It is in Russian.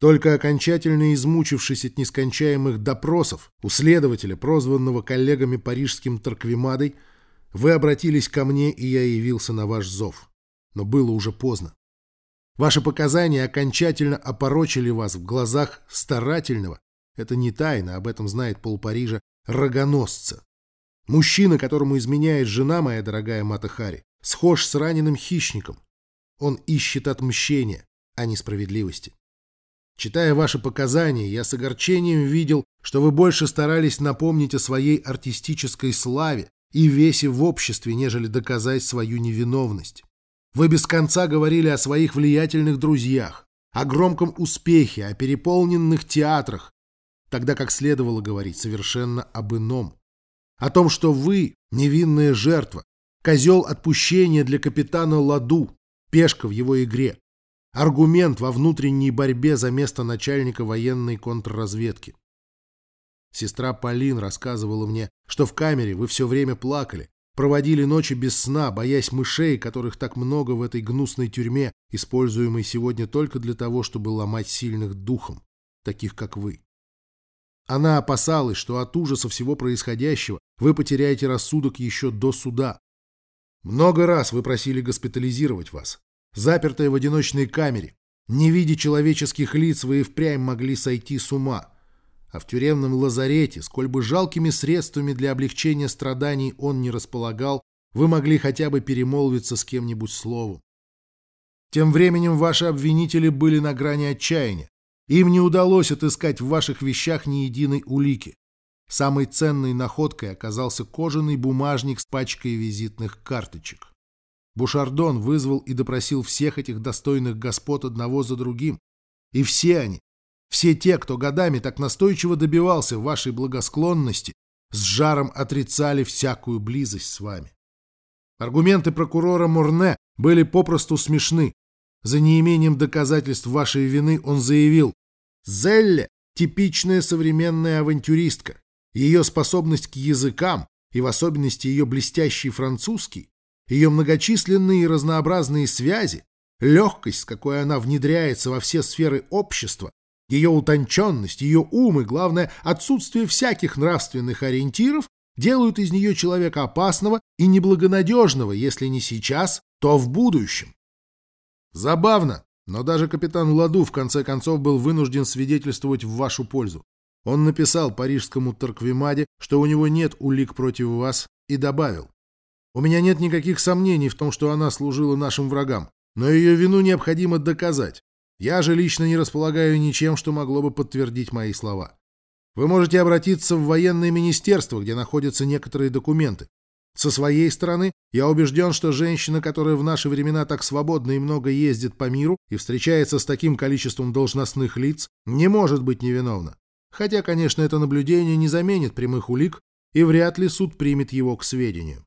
Только окончательно измучившись от нескончаемых допросов у следователя, прозванного коллегами парижским Тарквимадой, вы обратились ко мне, и я явился на ваш зов. Но было уже поздно. Ваши показания окончательно опорочили вас в глазах старательного, это не тайна, об этом знает пол Парижа, рогоносца. Мужчина, которому изменяет жена моя дорогая Мата Хари, схож с раненым хищником. Он ищет отмщения, а не справедливости. Читая ваши показания, я с огорчением видел, что вы больше старались напомнить о своей артистической славе и весе в обществе, нежели доказать свою невиновность. Вы без конца говорили о своих влиятельных друзьях, о громком успехе, о переполненных театрах, тогда как следовало говорить совершенно об ином. О том, что вы – невинная жертва, козел отпущения для капитана Ладу, пешка в его игре аргумент во внутренней борьбе за место начальника военной контрразведки. Сестра Полин рассказывала мне, что в камере вы все время плакали, проводили ночи без сна, боясь мышей, которых так много в этой гнусной тюрьме, используемой сегодня только для того, чтобы ломать сильных духом, таких как вы. Она опасалась, что от ужаса всего происходящего вы потеряете рассудок еще до суда. Много раз вы просили госпитализировать вас, Запертая в одиночной камере, не видя человеческих лиц, вы и впрямь могли сойти с ума. А в тюремном лазарете, сколь бы жалкими средствами для облегчения страданий он не располагал, вы могли хотя бы перемолвиться с кем-нибудь словом. Тем временем ваши обвинители были на грани отчаяния. Им не удалось отыскать в ваших вещах ни единой улики. Самой ценной находкой оказался кожаный бумажник с пачкой визитных карточек. Бушардон вызвал и допросил всех этих достойных господ одного за другим. И все они, все те, кто годами так настойчиво добивался вашей благосклонности, с жаром отрицали всякую близость с вами. Аргументы прокурора Мурне были попросту смешны. За неимением доказательств вашей вины он заявил, «Зелле – типичная современная авантюристка. Ее способность к языкам, и в особенности ее блестящий французский, ее многочисленные и разнообразные связи, легкость, с какой она внедряется во все сферы общества, ее утонченность, ее ум и, главное, отсутствие всяких нравственных ориентиров делают из нее человека опасного и неблагонадежного, если не сейчас, то в будущем. Забавно, но даже капитан Ладу в конце концов был вынужден свидетельствовать в вашу пользу. Он написал парижскому Тарквимаде, что у него нет улик против вас, и добавил. У меня нет никаких сомнений в том, что она служила нашим врагам, но ее вину необходимо доказать. Я же лично не располагаю ничем, что могло бы подтвердить мои слова. Вы можете обратиться в военное министерство, где находятся некоторые документы. Со своей стороны, я убежден, что женщина, которая в наши времена так свободно и много ездит по миру и встречается с таким количеством должностных лиц, не может быть невиновна. Хотя, конечно, это наблюдение не заменит прямых улик, и вряд ли суд примет его к сведению.